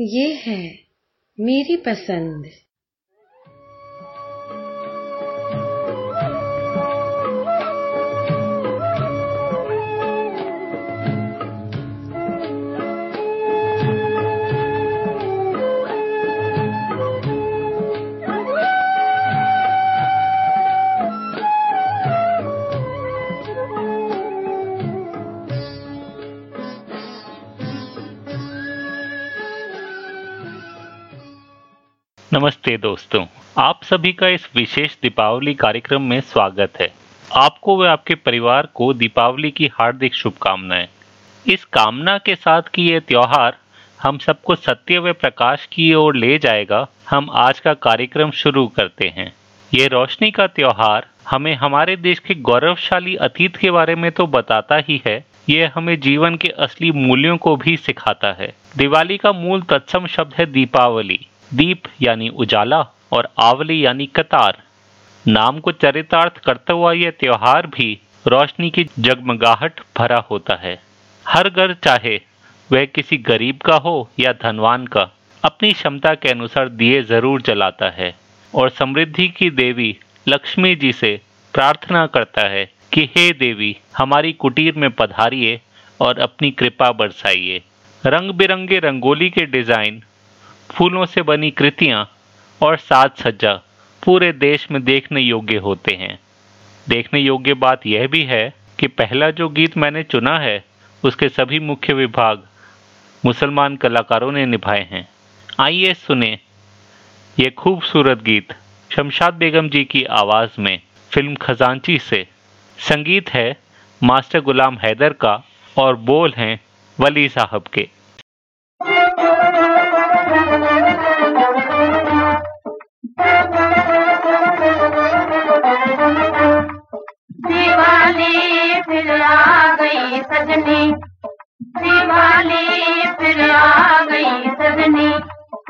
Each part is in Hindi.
ये है मेरी पसंद। नमस्ते दोस्तों, आप सभी का इस विशेष दीपावली कार्यक्रम में स्वागत है। आपको व आपके परिवार को दीपावली की हार्दिक शुभकामनाएँ। इस कामना के साथ कि ये त्योहार हम सबको सत्य व प्रकाश की ओर ले जाएगा, हम आज का कार्यक्रम शुरू करते हैं। ये रोशनी का त्योहार हमें हमारे देश के गौरवशाली अतीत के बारे में तो बताता ही है। ये हमें जीवन के असली मूल्यों को भी सिखाता है। दिवाली का मूल तत्सम शब्द है दीपावली। दीप यानी उजाला और आवली यानी कतार। नाम को चरितार्थ करता हुआ यह त्योहार भी रोशनी की जगमगाहट भरा होता है। हर घर चाहे वह किसी गरीब का हो या धनवान का, अपनी क्षमता के अनुसार दिए ज़रूर जलाता है और समृद्धि की देवी लक्ष्मी जी से प्रार्थना करता है कि, हे देवी, हमारी कुटीर में पधारिए और अपनी कृपा बरसाइए। रंग बिरंगे रंगोली के डिज़ाइन फूलों से बनी कृतियाँ और साज सज्जा पूरे देश में देखने योग्य होते हैं। देखने योग्य बात यह भी है कि पहला जो गीत मैंने चुना है, उसके सभी मुख्य विभाग मुसलमान कलाकारों ने निभाए हैं। आइए सुने ये खूबसूरत गीत शमशाद बेगम जी की आवाज़ में फ़िल्म खजांची से। संगीत है मास्टर गुलाम हैदर का और बोल हैं वली साहब के। दिवाली फिर आ गई सजनी। दिवाली फिर आ गई सजनी।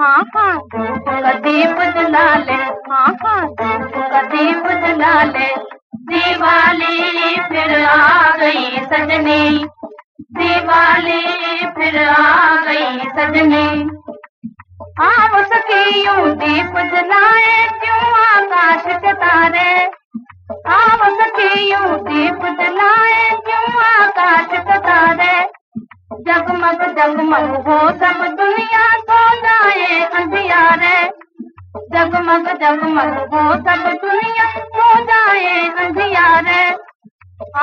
हाँ हाँ कदीप जला ले हाँ हाँ कदीप जला ले दिवाली फिर आ गई सजनी। दिवाली फिर आ गई सजनी। आप सखी यूँ दीप जलाए, क्यों आकाश के कतारे जगमग हो सब दुनिया सो जाए अंधियारे जगमग जगमग हो सब दुनिया सो जाए अंधियारे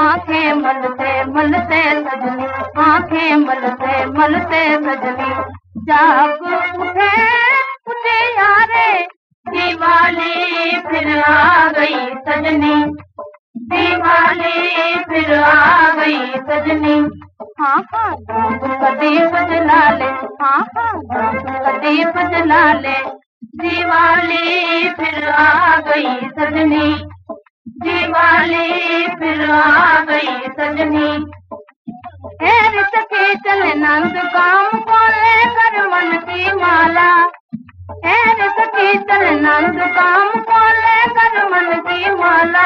आंखें मलते मलते सजनी आंखें मलते मलते सजनी जाग उठे उठे यारे दिवाली फिर आ गई सजनी। दिवाली फिर आ गई सजनी। हाँ हाँ। कदीप जला ले हाँ हाँ। कदीप जला ले दिवाली फिर आ गई सजनी। दिवाली फिर आ गई सजनी। सके चले नंद काम को लेकर मन की माला। एर सखी चल नंद काम को लेकर मन की माला।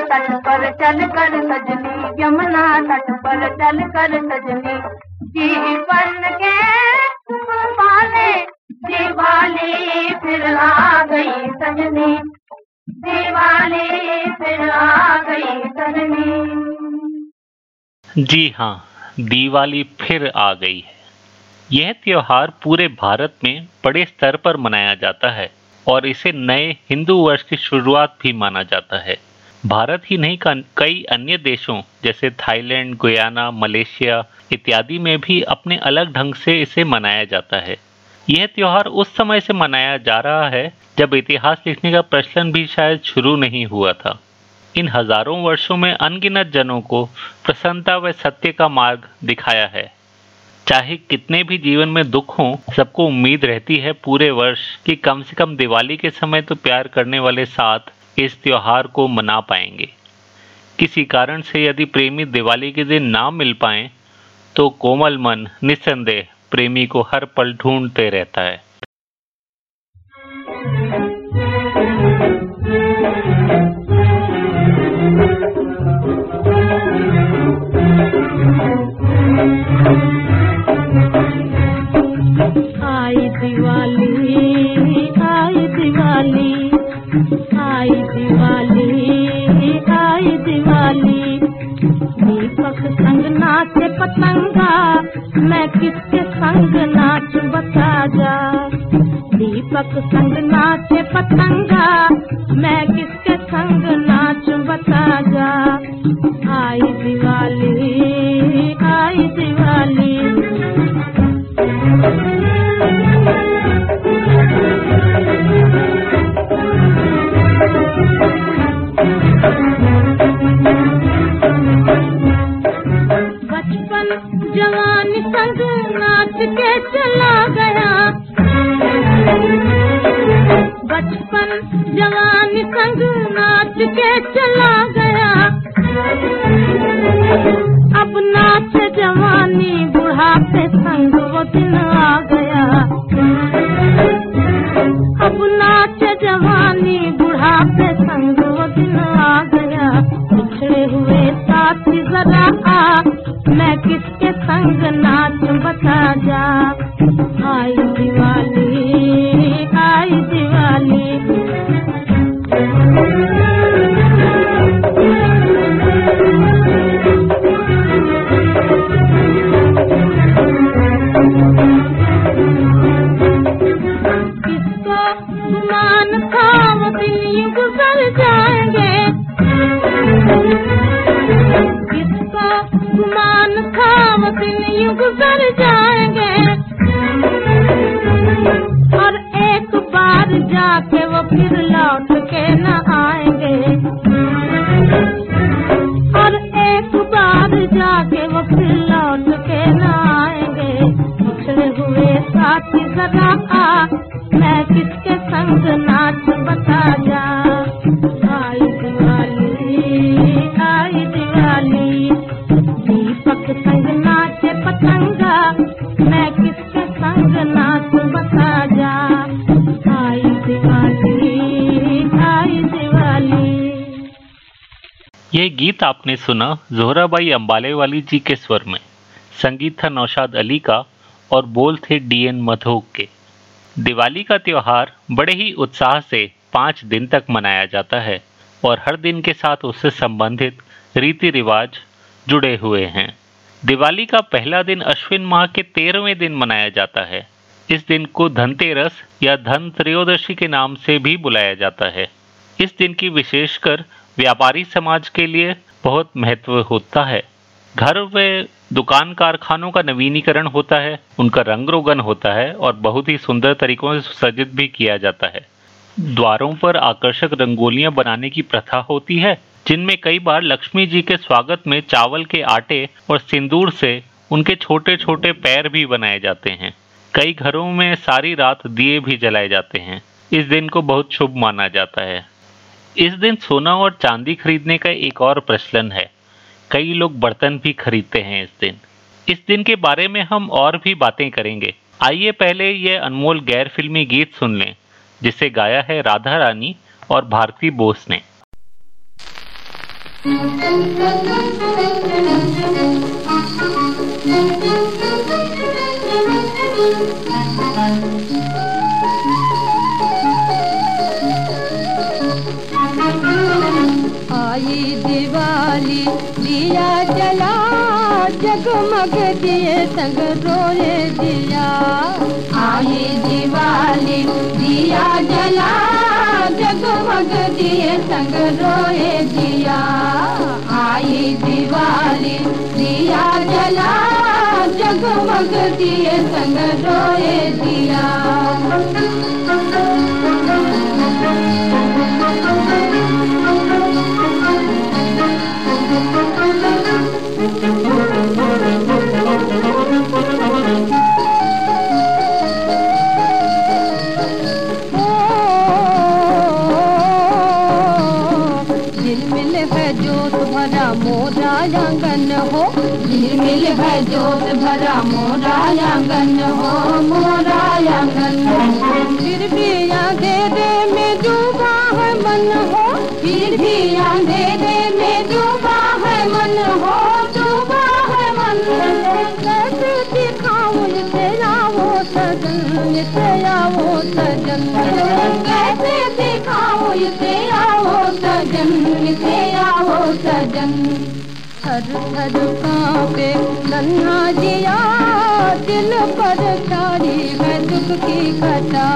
तट पर चल कर सजनी, यमुना तट पर चल कर सजनी। जीवन के पाले दिवाली फिर आ गई सजनी। दिवाली फिर आ गई सजनी। जी हाँ दिवाली फिर आ गई है। यह त्योहार पूरे भारत में बड़े स्तर पर मनाया जाता है और इसे नए हिंदू वर्ष की शुरुआत भी माना जाता है। भारत ही नहीं कई अन्य देशों, जैसे थाईलैंड, गुयाना, मलेशिया इत्यादि में भी अपने अलग ढंग से इसे मनाया जाता है। यह त्योहार उस समय से मनाया जा रहा है, जब इतिहास लिखने का प्रचलन भी शायद शुरू नहीं हुआ था। इन हज़ारों वर्षों में अनगिनत जनों को प्रसन्नता व सत्य का मार्ग दिखाया है। चाहे कितने भी जीवन में दुख हो, सबको उम्मीद रहती है पूरे वर्ष कि कम से कम दिवाली के समय तो प्यार करने वाले साथ इस त्यौहार को मना पाएँगे। किसी कारण से यदि प्रेमी दिवाली के दिन ना मिल पाए तो कोमल मन, निस्संदेह प्रेमी को हर पल ढूंढते रहता है। बुढ़ापे यह गीत आपने सुना जोहराबाई अंबाले वाली जी के स्वर में। संगीत था नौशाद अली का और बोल थे डीएन मधोक के। दिवाली का त्यौहार बड़े ही उत्साह से पाँच दिन तक मनाया जाता है और हर दिन के साथ उससे संबंधित रीति रिवाज जुड़े हुए हैं। दिवाली का पहला दिन अश्विन माह के तेरहवें दिन मनाया जाता है। इस दिन को धनतेरस या धन त्रयोदशी के नाम से भी बुलाया जाता है। इस दिन की विशेषकर व्यापारी समाज के लिए बहुत महत्व होता है। घर व दुकान कारखानों का नवीनीकरण होता है, उनका रंग रोगन होता है और बहुत ही सुंदर तरीकों से सुसज्जित भी किया जाता है। द्वारों पर आकर्षक रंगोलियाँ बनाने की प्रथा होती है, जिनमें कई बार लक्ष्मी जी के स्वागत में चावल के आटे और सिंदूर से उनके छोटे छोटे पैर भी बनाए जाते हैं। कई घरों में सारी रात दिए भी जलाए जाते हैं। इस दिन को बहुत शुभ माना जाता है। इस दिन सोना और चांदी खरीदने का एक और प्रचलन है। कई लोग बर्तन भी खरीदते हैं इस दिन। इस दिन के बारे में हम और भी बातें करेंगे। आइए पहले ये अनमोल गैर फिल्मी गीत सुन लें, जिसे गाया है राधा रानी और भारती बोस ने। आई दिवाली दिया, जला, जगमग दिए संग रोए दिया। आई दिवाली, दिया, जला, जगमग दिए संग रोए दिया। आई दिवाली, दिया, जला, जगमग दिए संग रोए दिया। थर कांपे नन्हा जिया, दिल पर छाड़ी है दुख की कथा।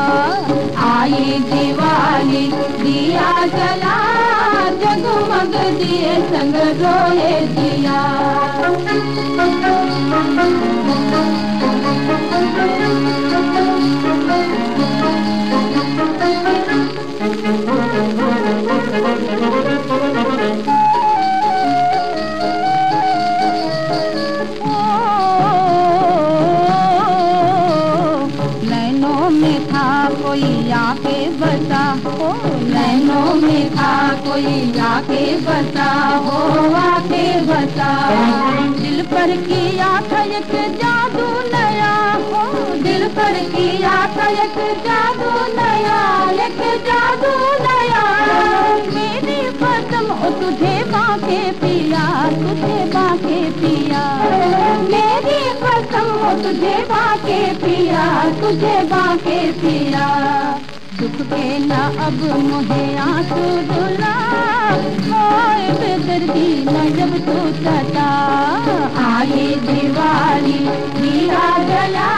आई दिवाली, दिया जला, जगमग दिए संग रोए दिया आके बता हो आके बता दिल पर किया था एक जादू नया हो दिल पर किया था एक जादू नया, एक जादू नया। मेरी कसम ओ तुझे बाके पिया, तुझे बाके पिया। मेरी कसम हो तुझे बाके पिया, तुझे बाके पिया। दुख के ना अब मुझे आँसू रुला मोए बेदर्दी न जब सता। आगे दिवाली दिया जला।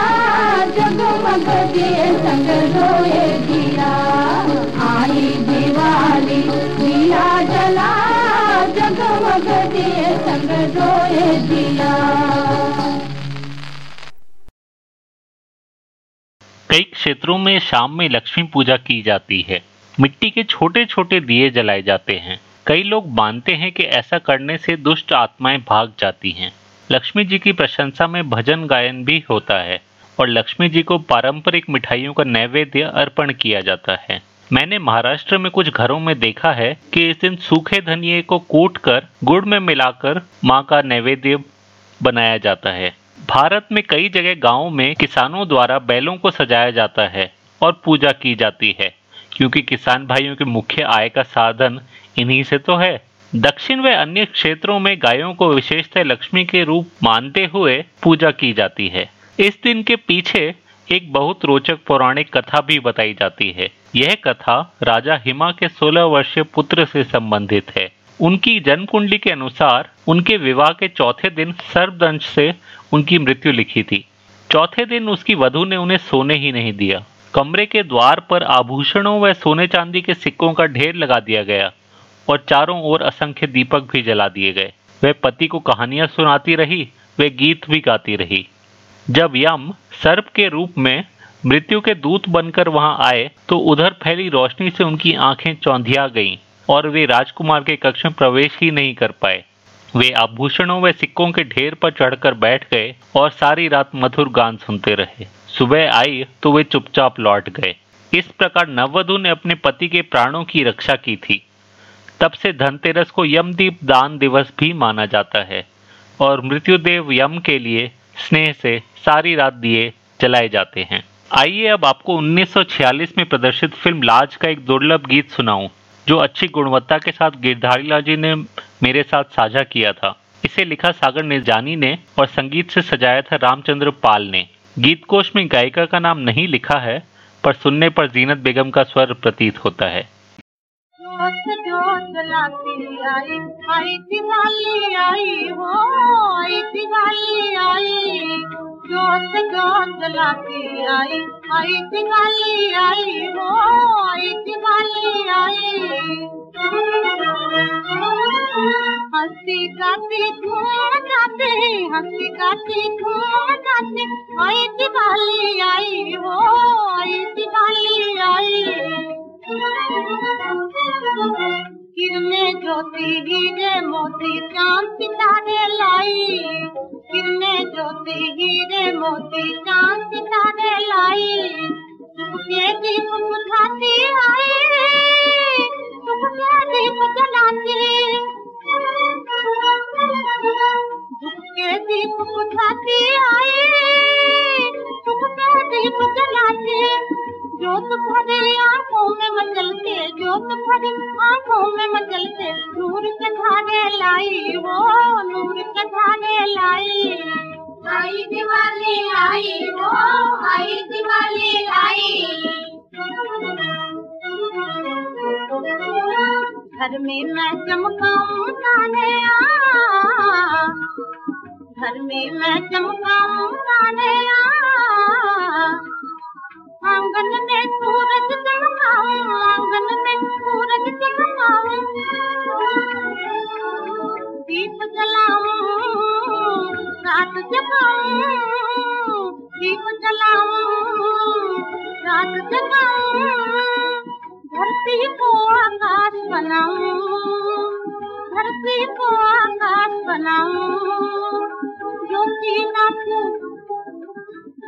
जगमग दिए संग रोए दिया क्षेत्रों में शाम में लक्ष्मी पूजा की जाती है। मिट्टी के छोटे छोटे दिए जलाए जाते हैं। कई लोग मानते हैं कि ऐसा करने से दुष्ट आत्माएँ भाग जाती हैं। लक्ष्मी जी की प्रशंसा में भजन गायन भी होता है और लक्ष्मी जी को पारंपरिक मिठाइयों का नैवेद्य अर्पण किया जाता है। मैंने महाराष्ट्र में कुछ घरों में देखा है कि इस दिन सूखे धनिये को कूट कर गुड़ में मिलाकर माँ का नैवेद्य बनाया जाता है। भारत में कई जगह गाँव में किसानों द्वारा बैलों को सजाया जाता है और पूजा की जाती है, क्योंकि किसान भाइयों के मुख्य आय का साधन इन्हीं से तो है। दक्षिण व अन्य क्षेत्रों में गायों को विशेषतः लक्ष्मी के रूप मानते हुए पूजा की जाती है। इस दिन के पीछे एक बहुत रोचक पौराणिक कथा भी बताई जाती है। यह कथा राजा हिमा के 16 वर्षीय पुत्र से संबंधित है। उनकी जन्म कुंडली के अनुसार उनके विवाह के चौथे दिन सर्पदंश से उनकी मृत्यु लिखी थी। चौथे दिन उसकी वधु ने उन्हें सोने ही नहीं दिया। कमरे के द्वार पर आभूषणों व सोने चांदी के सिक्कों का ढेर लगा दिया गया और चारों ओर असंख्य दीपक भी जला दिए गए। वह पति को कहानियाँ सुनाती रही, वे गीत भी गाती रही। जब यम सर्प के रूप में मृत्यु के दूत बनकर वहाँ आए तो उधर फैली रोशनी से उनकी आँखें चौंधिया गईं। और वे राजकुमार के कक्ष में प्रवेश ही नहीं कर पाए। वे आभूषणों व सिक्कों के ढेर पर चढ़कर बैठ गए और सारी रात मधुर गान सुनते रहे। सुबह आई तो वे चुपचाप लौट गए। इस प्रकार नववधु ने अपने पति के प्राणों की रक्षा की थी। तब से धनतेरस को यमदीप दान दिवस भी माना जाता है और मृत्युदेव यम के लिए स्नेह से सारी रात दिए जलाए जाते हैं। आइए अब आपको 1946 में प्रदर्शित फ़िल्म लाज का एक दुर्लभ गीत सुनाऊं। जो अच्छी गुणवत्ता के साथ गिरधारी लाल जी ने मेरे साथ साझा किया था। इसे लिखा सागर निर्जानी ने और संगीत से सजाया था रामचंद्र पाल ने। गीत कोश में गायिका का नाम नहीं लिखा है, पर सुनने पर जीनत बेगम का स्वर प्रतीत होता है। आई आई आई। दिवाली जोत जो आई आई दिवाली आई हो, आई दिवाली आई। हँसी गाती, धूम जाते हँसी गाती, धूम जाते आई दिवाली आई हो, आई दिवाली आई। किरने ज्योति हीरे मोती चाँद सितारे लाई? किरने ज्योति हीरे मोती चाँद सितारे लाई? सुखे दीप बुझाती आई सुखे दीप जलाती झुके दीप बुझाती आई सुखे दीप जलाती जोत भरे आँखों में मचलते जोत भरे आँखों में मचलते नूर के धारे लाई, वो नूर के धारे लाई। आई दिवाली, आई, वो आई दिवाली आई घर में मैं चमकाऊं ताने घर में मैं चमकाऊं ताने आ। आंगन में सूरज चमकाऊं आंगन में सूरज चमकाऊं दीप जलाऊं रात जगाऊं धरती को आकाश बनाऊं धरती को आकाश नाचे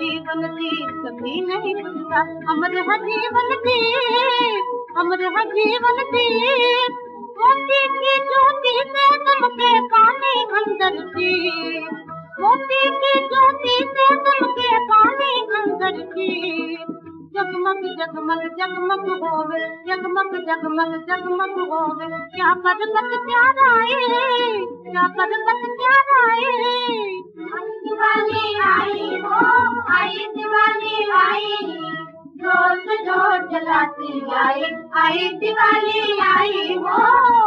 जीवन दीप कभी नहीं बुझता अमर है जीवन दीप अमर है जीवन दीप मोती की ज्योति से दमके पानी अंदर की मोती की ज्योति से दमके पानी अंदर की जगमग जगमग जगमग होवे, जगमग जगमग जगमग होवे। क्या पर्वत प्यारा है क्या पर्वत प्यारा है आई दिवाली आई हो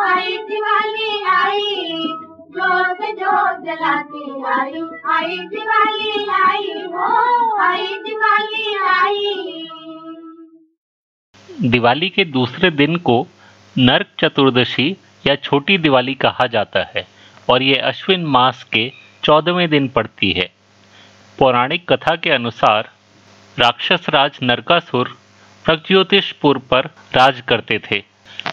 आई दिवाली आई जोत जोत आई दिवाली आई हो आई दिवाली आई दिवाली के दूसरे दिन को नरक चतुर्दशी या छोटी दिवाली कहा जाता है और ये अश्विन मास के चौदहवें दिन पड़ती है। पौराणिक कथा के अनुसार राक्षस राज नरकासुर प्रज्योतिषपुर पर राज करते थे,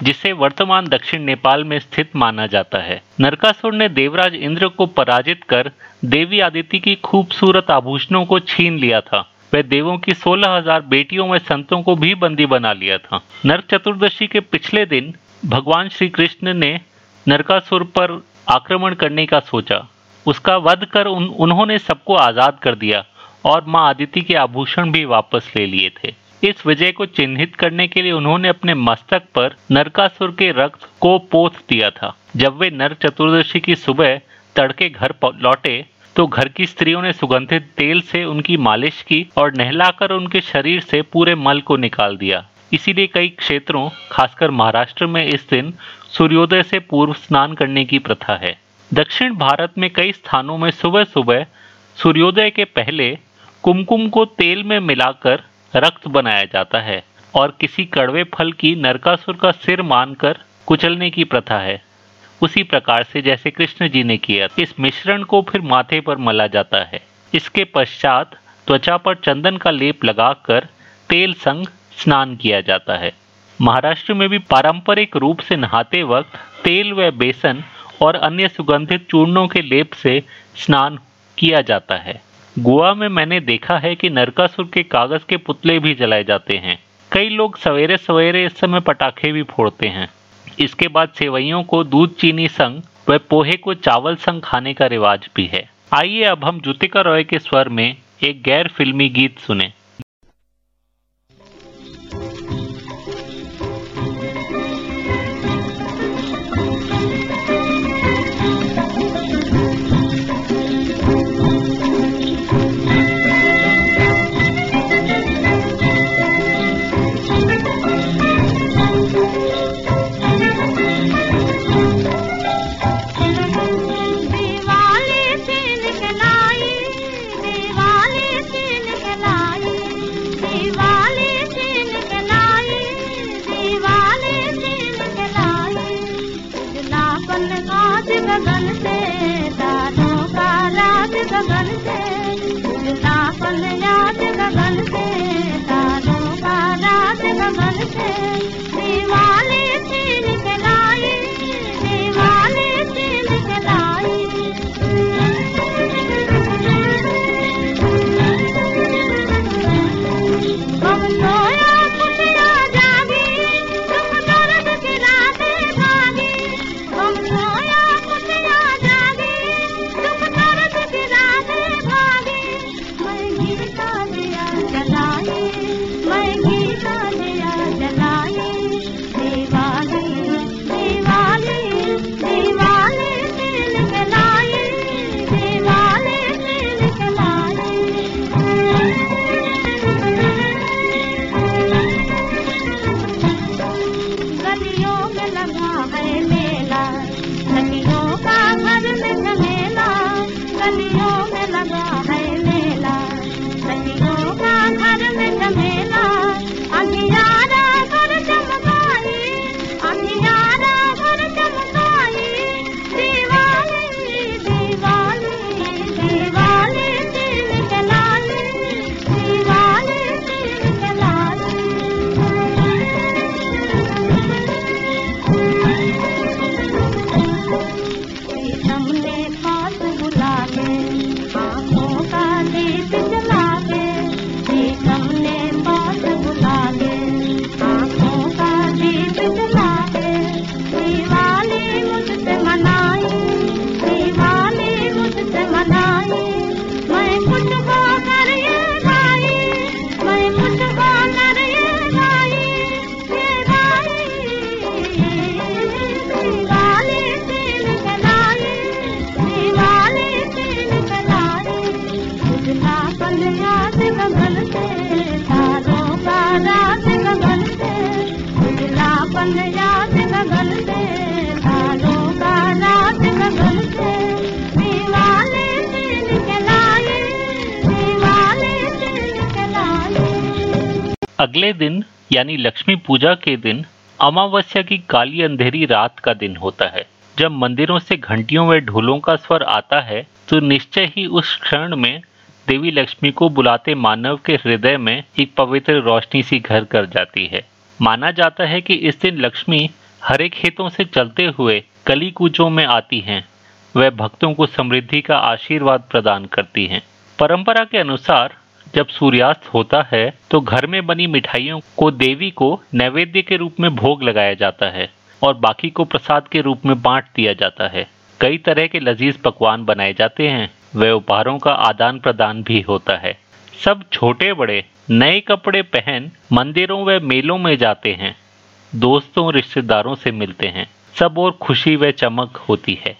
जिसे वर्तमान दक्षिण नेपाल में स्थित माना जाता है। नरकासुर ने देवराज इंद्र को पराजित कर देवी आदिति की खूबसूरत आभूषणों को छीन लिया था। वह देवों की सोलह हज़ार बेटियों में संतों को भी बंदी बना लिया था। नरक चतुर्दशी के पिछले दिन भगवान श्री कृष्ण ने नरकासुर पर आक्रमण करने का सोचा। उसका वध कर उन, उन्होंने सबको आज़ाद कर दिया और माँ आदिति के आभूषण भी वापस ले लिए थे। इस विजय को चिन्हित करने के लिए उन्होंने अपने मस्तक पर नरकासुर के रक्त को पोत दिया था। जब वे नर चतुर्दशी की सुबह तड़के घर लौटे तो घर की स्त्रियों ने सुगंधित तेल से उनकी मालिश की और नहलाकर उनके शरीर से पूरे मल को निकाल दिया। इसीलिए कई क्षेत्रों खासकर महाराष्ट्र में इस दिन सूर्योदय से पूर्व स्नान करने की प्रथा है। दक्षिण भारत में कई स्थानों में सुबह सुबह सूर्योदय के पहले कुमकुम को तेल में मिलाकर रक्त बनाया जाता है और किसी कड़वे फल की नरकासुर का सिर मानकर कुचलने की प्रथा है। उसी प्रकार से जैसे कृष्ण जी ने किया, इस मिश्रण को फिर माथे पर मला जाता है। इसके पश्चात त्वचा पर चंदन का लेप लगाकर तेल संग स्नान किया जाता है। महाराष्ट्र में भी पारंपरिक रूप से नहाते वक्त तेल व बेसन और अन्य सुगंधित चूर्णों के लेप से स्नान किया जाता है। गोवा में मैंने देखा है कि नरकासुर के कागज़ के पुतले भी जलाए जाते हैं। कई लोग सवेरे सवेरे इस समय पटाखे भी फोड़ते हैं। इसके बाद सेवैयों को दूध, चीनी संग व पोहे को चावल संग खाने का रिवाज भी है। आइए अब हम जुतिका रॉय के स्वर में एक गैर फिल्मी गीत सुने। उजलापन अगले दिन, यानी लक्ष्मी पूजा के दिन, अमावस्या की काली अंधेरी रात का दिन होता है। जब मंदिरों से घंटियों व ढोलों का स्वर आता है तो निश्चय ही उस क्षण में देवी लक्ष्मी को बुलाते मानव के हृदय में एक पवित्र रोशनी सी घर कर जाती है। माना जाता है कि इस दिन लक्ष्मी हरे खेतों से चलते हुए कली कूचों में आती हैं। वह भक्तों को समृद्धि का आशीर्वाद प्रदान करती हैं। परंपरा के अनुसार जब सूर्यास्त होता है तो घर में बनी मिठाइयों को देवी को नैवेद्य के रूप में भोग लगाया जाता है और बाकी को प्रसाद के रूप में बांट दिया जाता है। कई तरह के लजीज पकवान बनाए जाते हैं। व उपहारों का आदान प्रदान भी होता है। सब छोटे बड़े नए कपड़े पहन मंदिरों व मेलों में जाते हैं। दोस्तों रिश्तेदारों से मिलते हैं। सब और खुशी व चमक होती है।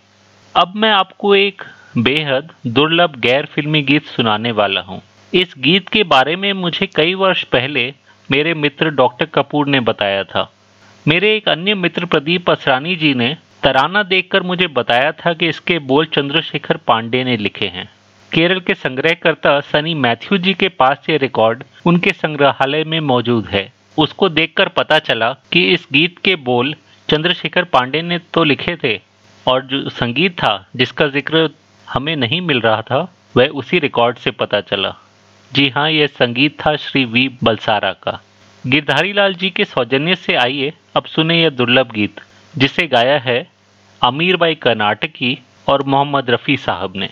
अब मैं आपको एक बेहद दुर्लभ गैर फिल्मी गीत सुनाने वाला हूँ। इस गीत के बारे में मुझे कई वर्ष पहले मेरे मित्र डॉक्टर कपूर ने बताया था। मेरे एक अन्य मित्र प्रदीप असरानी जी ने तराना देखकर मुझे बताया था कि इसके बोल चंद्रशेखर पांडे ने लिखे हैं। केरल के संग्रहकर्ता सनी मैथ्यू जी के पास ये रिकॉर्ड उनके संग्रहालय में मौजूद है। उसको देखकर पता चला कि इस गीत के बोल चंद्रशेखर पांडे ने तो लिखे थे और जो संगीत था जिसका ज़िक्र हमें नहीं मिल रहा था, वह उसी रिकॉर्ड से पता चला। जी हाँ यह संगीत था श्री वी बलसारा का। गिरधारी लाल जी के सौजन्य से आइए, अब सुने यह दुर्लभ गीत। जिसे गाया है अमीर बाई कर्नाटकी और मोहम्मद रफ़ी साहब ने।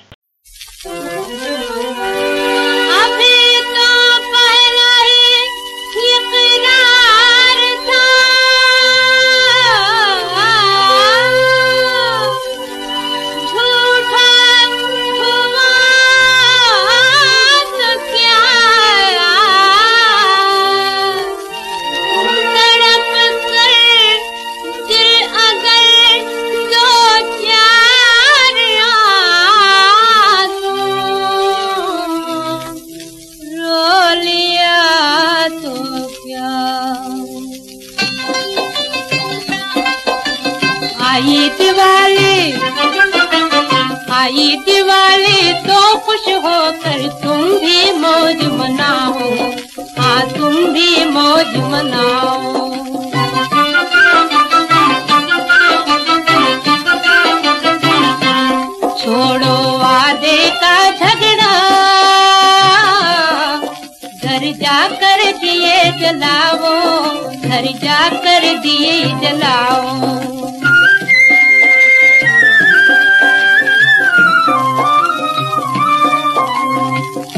जाकर दिए जलाओ।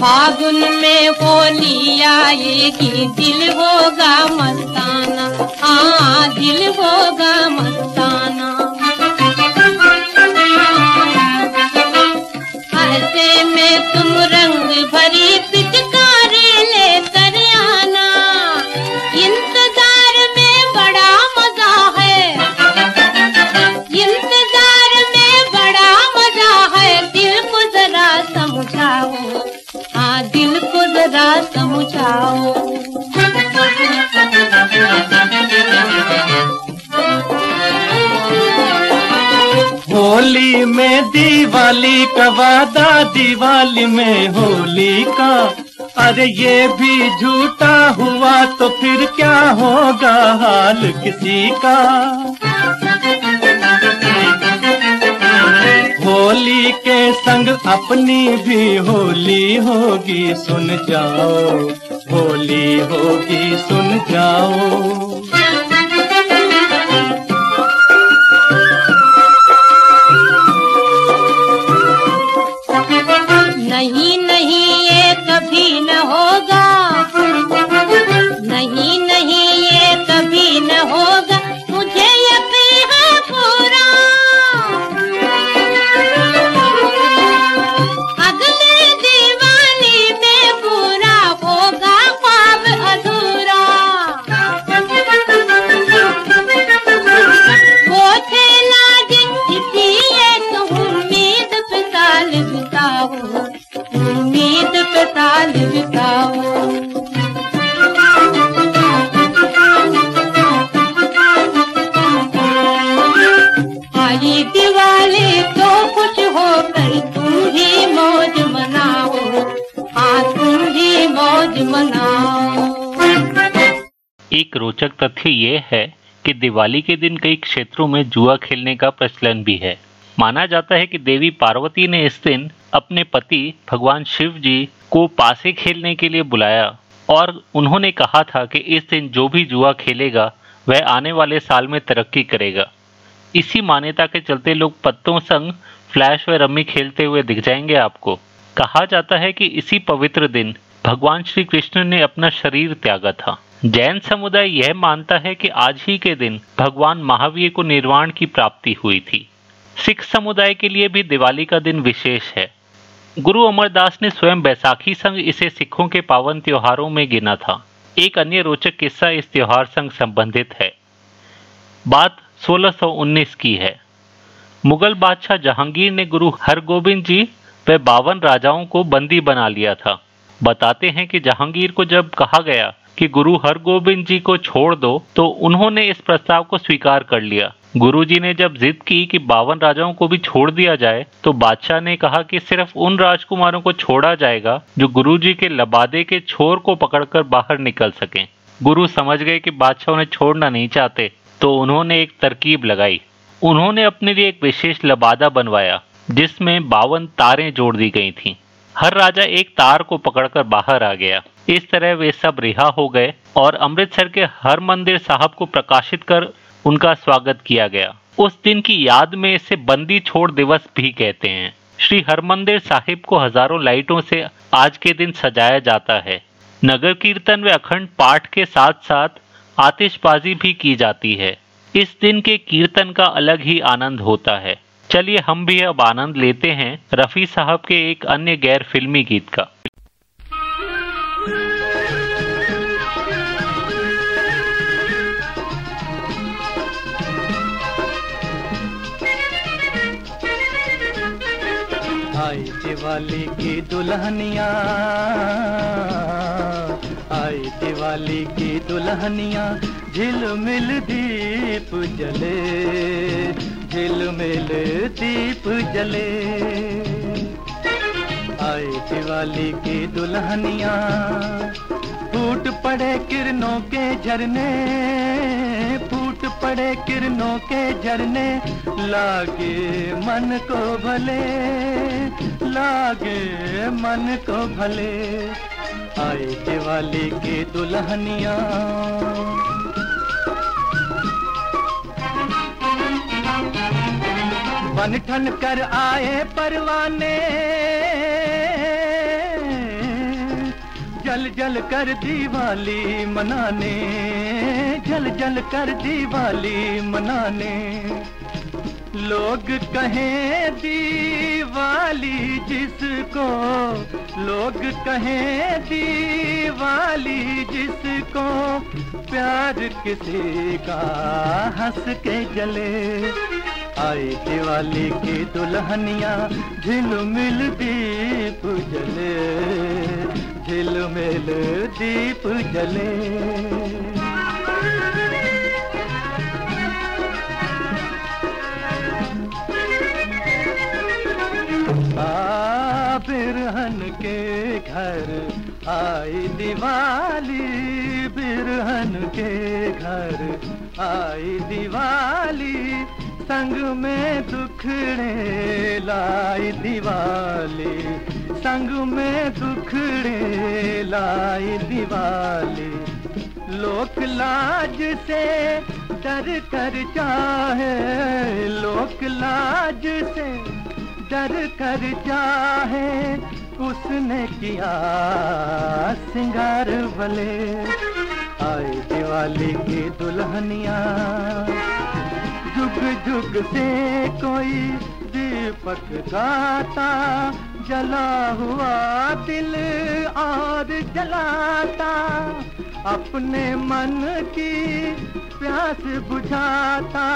फागुन में होली आएगी दिल होगा मस्ताना। हाँ दिल होगा मस्ताना। दिवाली में होली का। अरे ये भी झूठा हुआ तो फिर क्या होगा हाल किसी का? होली के संग अपनी भी होली होगी, सुन जाओ। होली होगी, सुन जाओ। होगा। तथ्य ये है कि दिवाली के दिन कई क्षेत्रों में जुआ खेलने का प्रचलन भी है। माना जाता है कि देवी पार्वती ने इस दिन अपने पति भगवान शिव जी को पासे खेलने के लिए बुलाया और उन्होंने कहा था कि इस दिन जो भी जुआ खेलेगा, वह आने वाले साल में तरक्की करेगा। इसी मान्यता के चलते लोग पत्तों संग फ्लैश व रम्मी खेलते हुए दिख जाएँगे आपको। कहा जाता है कि इसी पवित्र दिन भगवान श्री कृष्ण ने अपना शरीर त्यागा था। जैन समुदाय यह मानता है कि आज ही के दिन भगवान महावीर को निर्वाण की प्राप्ति हुई थी। सिख समुदाय के लिए भी दिवाली का दिन विशेष है। गुरु अमरदास ने स्वयं बैसाखी संग इसे सिखों के पावन त्योहारों में गिना था। एक अन्य रोचक किस्सा इस त्योहार संग संबंधित है। बात 1619 की है। मुगल बादशाह जहांगीर ने गुरु हरगोबिंद जी व बावन राजाओं को बंदी बना लिया था। बताते हैं कि जहांगीर को जब कहा गया कि गुरु हरगोबिंद जी को छोड़ दो तो उन्होंने इस प्रस्ताव को स्वीकार कर लिया। गुरुजी ने जब जिद की कि बावन राजाओं को भी छोड़ दिया जाए तो बादशाह ने कहा कि सिर्फ़ उन राजकुमारों को छोड़ा जाएगा, जो गुरुजी के लबादे के छोर को पकड़कर बाहर निकल सकें। गुरु समझ गए कि बादशाह उन्हें छोड़ना नहीं चाहते तो उन्होंने एक तरकीब लगाई। उन्होंने अपने लिए एक विशेष लबादा बनवाया, जिसमें बावन तारें जोड़ दी गई थीं। हर राजा एक तार को पकड़कर बाहर आ गया। इस तरह वे सब रिहा हो गए और अमृतसर के हर मंदिर साहब को प्रकाशित कर उनका स्वागत किया गया। उस दिन की याद में इसे बंदी छोड़ दिवस भी कहते हैं। श्री हरमंदिर साहिब को हज़ारों लाइटों से आज के दिन सजाया जाता है। नगर कीर्तन व अखंड पाठ के साथ साथ आतिशबाजी भी की जाती है। इस दिन के कीर्तन का अलग ही आनंद होता है। चलिए हम भी अब आनंद लेते हैं रफी साहब के एक अन्य गैर फिल्मी गीत का। आई दिवाली की दुल्हनिया, आई दिवाली की दुल्हनिया, झिलमिल दीप जले। झिलमिल दीप जले। आए दिवाली की दुल्हनिया, फूट पड़े किरणों के झरने, फूट पड़े किरणों के झरने, लागे मन को भले, लागे मन को भले। आए दिवाली की दुल्हनिया। बन ठन कर आए परवाने। जल जल कर दिवाली मनाने, जल जल कर दिवाली मनाने। लोग कहें दिवाली जिसको, लोग कहें दिवाली जिसको, प्यार किसी का हंस के जले। आई दिवाली की दुल्हनिया झिलमिल दीप जले झिलमिल दीप जले। बिरहन के घर आई दिवाली, बिरहन के घर आई दिवाली। संग में दुखड़े लाई दिवाली। संग में दुखड़े लाई दिवाली। लोक लाज से डर कर चाहे, लोक लाज से डर कर चाहे, उसने किया सिंगार भले आई दिवाली की दुल्हनिया। जुग जुग से कोई दीपक गाता, जला हुआ दिल और जलाता। अपने मन की प्यास बुझाता,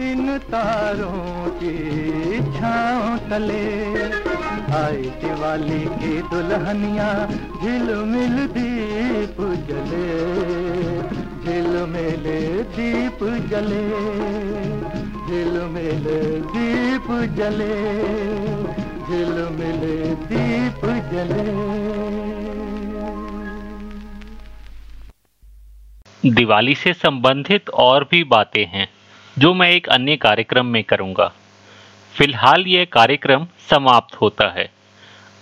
इन तारों की छाँव तले। आई दिवाली की दुल्हनिया, झिलमिल दीप जले। झिलमिल दीप जले झिलमिल दीप जले झिलमिल दीप जले। दिवाली से संबंधित और भी बातें हैं, जो मैं एक अन्य कार्यक्रम में करूँगा। फ़िलहाल यह कार्यक्रम समाप्त होता है।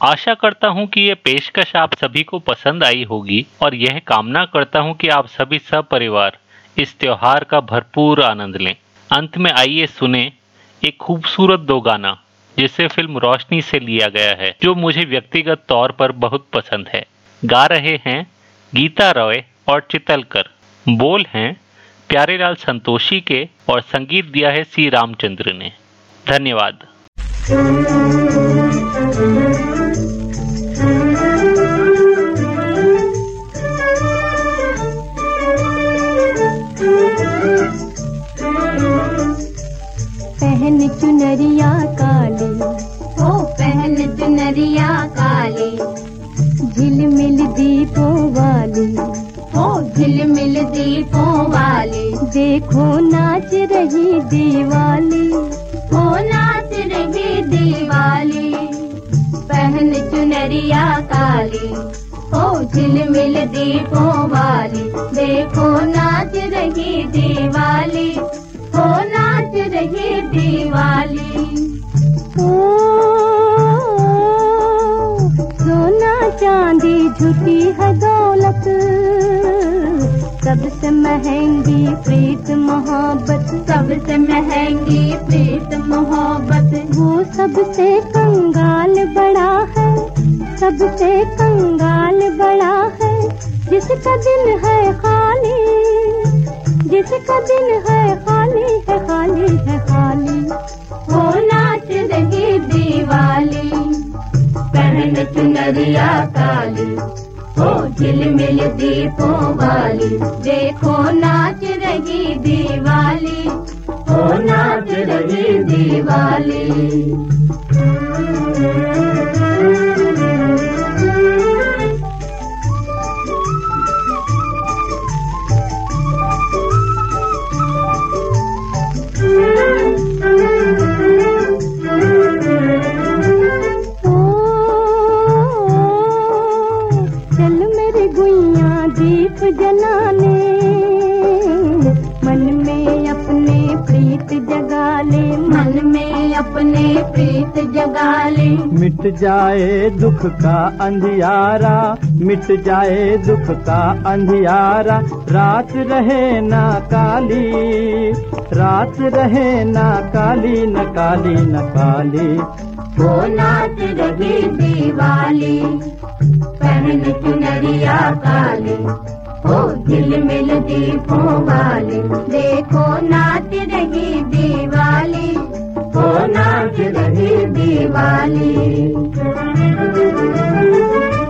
आशा करता हूँ कि यह पेशकश आप सभी को पसंद आई होगी और यह कामना करता हूँ कि आप सभी सब परिवार इस त्योहार का भरपूर आनंद लें। अंत में आइए सुने एक खूबसूरत दो गाना, जिसे फ़िल्म रोशनी से लिया गया है, जो मुझे व्यक्तिगत तौर पर बहुत पसंद है। गा रहे हैं गीता रॉय और चितलकर बोल हैं प्यारेलाल संतोषी के और संगीत दिया है सी रामचंद्र ने। धन्यवाद। पहन चुनरिया काली। ओ पहन चुनरिया काली। झिलमिल दीपों वाली। ओ झिलमिल दीपों वाली। देखो नाच रही दीवाली। ओ नाच रही दीवाली। पहन चुनरिया काली। ओ झिलमिल दीपों वाली। देखो नाच रही दिवाली। नाच रही दिवाली। ओ सोना चांदी झुकी है दौलत। सबसे महँगी प्रीत मोहब्बत। सबसे महँगी प्रीत मोहब्बत। वो सबसे कंगाल बड़ा है। सबसे कंगाल बड़ा है। जिसका दिल है खाली। जिसका दिल है, खाली है खाली है, खाली। हो नाच रही दिवाली, पहन चुनरिया काली। हो झिलमिल दीपों वाली, देखो नाच रही दिवाली। हो नाच रही दिवाली। प्रीत जगा ले मिट जाए दुख का अंधियारा मिट जाए दुख का अंधियारा। रात रहे ना काली रात रहे ना काली न काली न काली। वो नाच रही दीवाली पहन चुनरिया काली। ओ दिल मिल दीपों वाली देखो नाच रही दीवाली। नाच रही दीवाली।